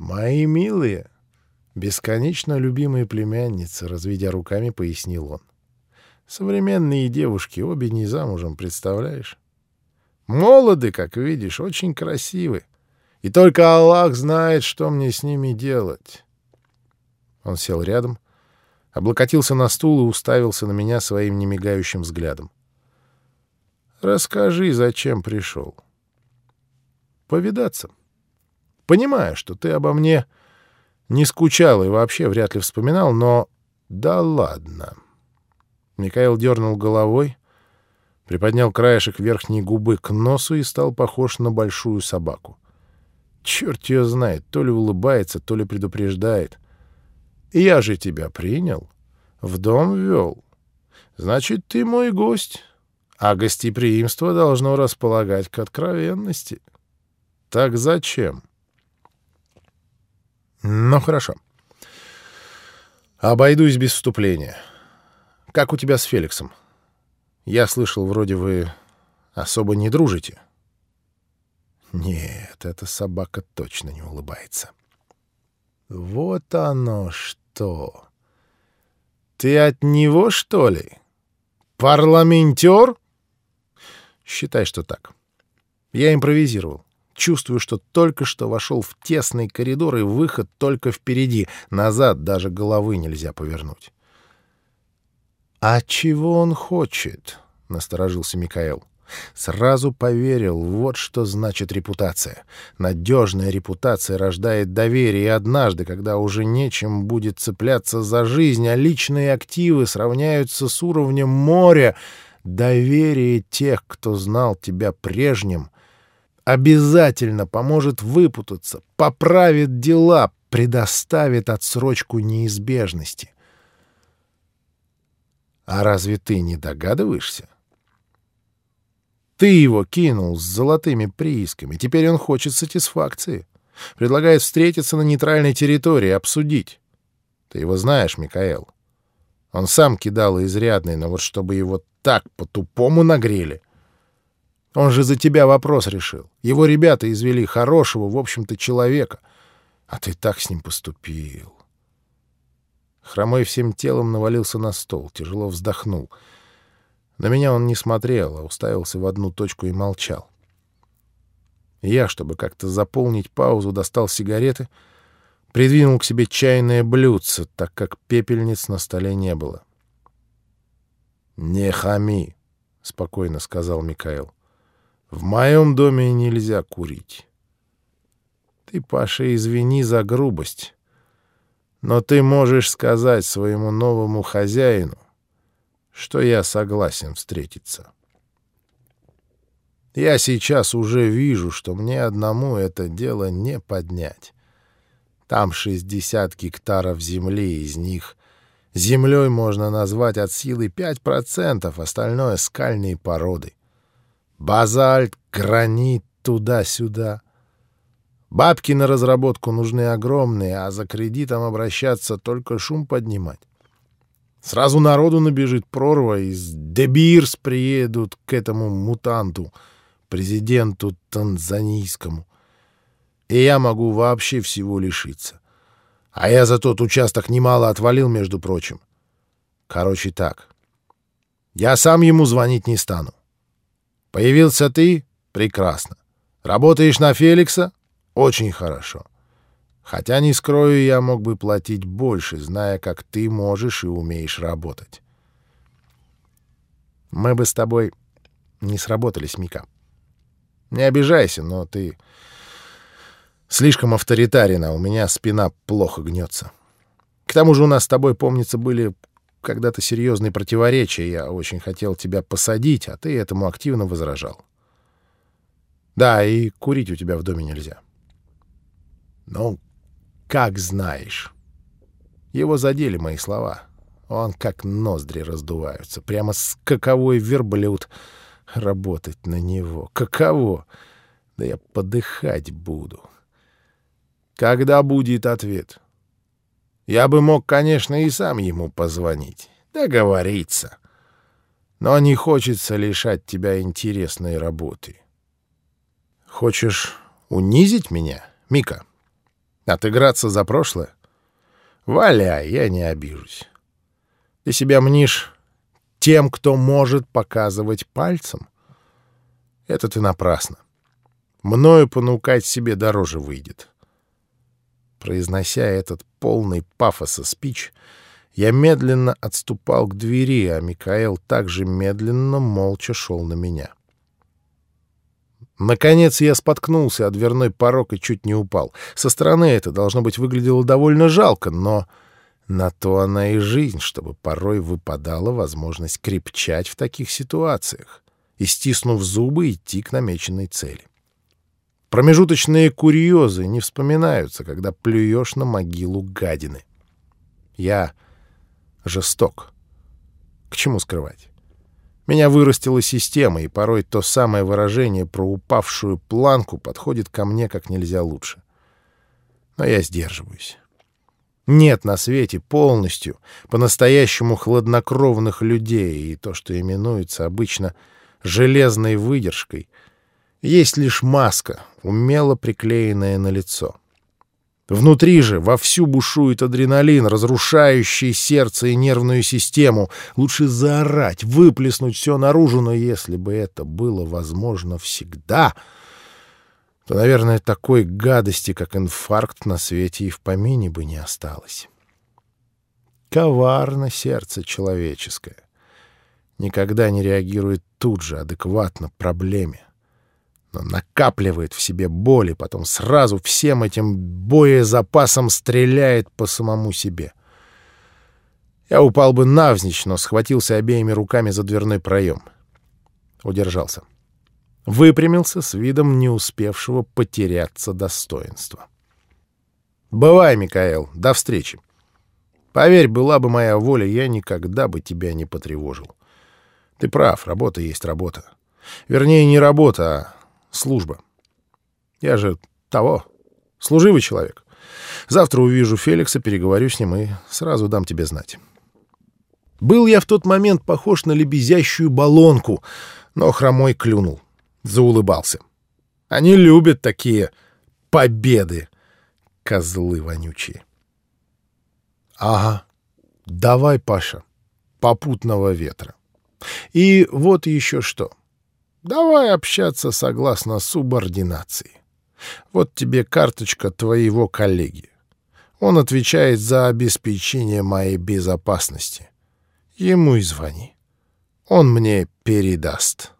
«Мои милые, бесконечно любимые племянницы», — разведя руками, пояснил он. «Современные девушки, обе не замужем, представляешь? Молоды, как видишь, очень красивы. И только Аллах знает, что мне с ними делать». Он сел рядом, облокотился на стул и уставился на меня своим немигающим взглядом. «Расскажи, зачем пришел?» «Повидаться». Понимаю, что ты обо мне не скучал и вообще вряд ли вспоминал, но... Да ладно. Михаил дернул головой, приподнял краешек верхней губы к носу и стал похож на большую собаку. Черт ее знает, то ли улыбается, то ли предупреждает. Я же тебя принял, в дом ввел. Значит, ты мой гость, а гостеприимство должно располагать к откровенности. Так зачем? — ну, хорошо. Обойдусь без вступления. Как у тебя с Феликсом? Я слышал, вроде вы особо не дружите. Нет, эта собака точно не улыбается. Вот оно что. Ты от него, что ли? Парламентер? Считай, что так. Я импровизировал. Чувствую, что только что вошел в тесный коридор, и выход только впереди. Назад даже головы нельзя повернуть. «А чего он хочет?» — насторожился Микаэл. Сразу поверил, вот что значит репутация. Надежная репутация рождает доверие, и однажды, когда уже нечем будет цепляться за жизнь, а личные активы сравняются с уровнем моря, доверие тех, кто знал тебя прежним, обязательно поможет выпутаться, поправит дела, предоставит отсрочку неизбежности. А разве ты не догадываешься? Ты его кинул с золотыми приисками, теперь он хочет сатисфакции. Предлагает встретиться на нейтральной территории, обсудить. Ты его знаешь, Микаэл. Он сам кидал изрядный, но вот чтобы его так по-тупому нагрели — он же за тебя вопрос решил. Его ребята извели хорошего, в общем-то, человека. А ты так с ним поступил. Хромой всем телом навалился на стол, тяжело вздохнул. На меня он не смотрел, а уставился в одну точку и молчал. Я, чтобы как-то заполнить паузу, достал сигареты, придвинул к себе чайное блюдце, так как пепельниц на столе не было. «Не хами», — спокойно сказал Микаэл. В моем доме нельзя курить. Ты, Паша, извини за грубость, но ты можешь сказать своему новому хозяину, что я согласен встретиться. Я сейчас уже вижу, что мне одному это дело не поднять. Там 60 гектаров земли, из них землей можно назвать от силы 5%, остальное — скальные породы. Базальт, гранит, туда-сюда. Бабки на разработку нужны огромные, а за кредитом обращаться только шум поднимать. Сразу народу набежит прорва, из Дебирс приедут к этому мутанту, президенту танзанийскому. И я могу вообще всего лишиться. А я за тот участок немало отвалил, между прочим. Короче так. Я сам ему звонить не стану. Появился ты — прекрасно. Работаешь на Феликса — очень хорошо. Хотя, не скрою, я мог бы платить больше, зная, как ты можешь и умеешь работать. Мы бы с тобой не сработались, Мика. Не обижайся, но ты слишком авторитарен, а у меня спина плохо гнется. К тому же у нас с тобой, помнится, были когда-то серьезные противоречия. Я очень хотел тебя посадить, а ты этому активно возражал. Да, и курить у тебя в доме нельзя. Ну, как знаешь. Его задели мои слова. Он как ноздри раздуваются. Прямо скаковой верблюд. Работать на него. Каково? Да я подыхать буду. Когда будет ответ? — я бы мог, конечно, и сам ему позвонить, договориться. Но не хочется лишать тебя интересной работы. Хочешь унизить меня, Мика? Отыграться за прошлое? Валяй, я не обижусь. Ты себя мнишь тем, кто может показывать пальцем? Это ты напрасно. Мною понукать себе дороже выйдет. Произнося этот полный пафоса спич, я медленно отступал к двери, а Микаэл также медленно, молча шел на меня. Наконец я споткнулся о дверной порог и чуть не упал. Со стороны это, должно быть, выглядело довольно жалко, но на то она и жизнь, чтобы порой выпадала возможность крепчать в таких ситуациях и, стиснув зубы, идти к намеченной цели. Промежуточные курьезы не вспоминаются, когда плюешь на могилу гадины. Я жесток. К чему скрывать? Меня вырастила система, и порой то самое выражение про упавшую планку подходит ко мне как нельзя лучше. Но я сдерживаюсь. Нет на свете полностью, по-настоящему хладнокровных людей, и то, что именуется обычно железной выдержкой — есть лишь маска, умело приклеенная на лицо. Внутри же вовсю бушует адреналин, разрушающий сердце и нервную систему. Лучше заорать, выплеснуть все наружу, но если бы это было возможно всегда, то, наверное, такой гадости, как инфаркт, на свете и в помине бы не осталось. Коварно сердце человеческое. Никогда не реагирует тут же, адекватно, проблеме но накапливает в себе боли, потом сразу всем этим боезапасом стреляет по самому себе. Я упал бы навзничь, но схватился обеими руками за дверной проем. Удержался. Выпрямился с видом не успевшего потеряться достоинства. «Бывай, Микаэл, до встречи. Поверь, была бы моя воля, я никогда бы тебя не потревожил. Ты прав, работа есть работа. Вернее, не работа, а служба. Я же того, служивый человек. Завтра увижу Феликса, переговорю с ним и сразу дам тебе знать. Был я в тот момент похож на лебезящую баллонку, но хромой клюнул, заулыбался. Они любят такие победы, козлы вонючие. Ага, давай, Паша, попутного ветра. И вот еще что. Давай общаться согласно субординации. Вот тебе карточка твоего коллеги. Он отвечает за обеспечение моей безопасности. Ему и звони. Он мне передаст».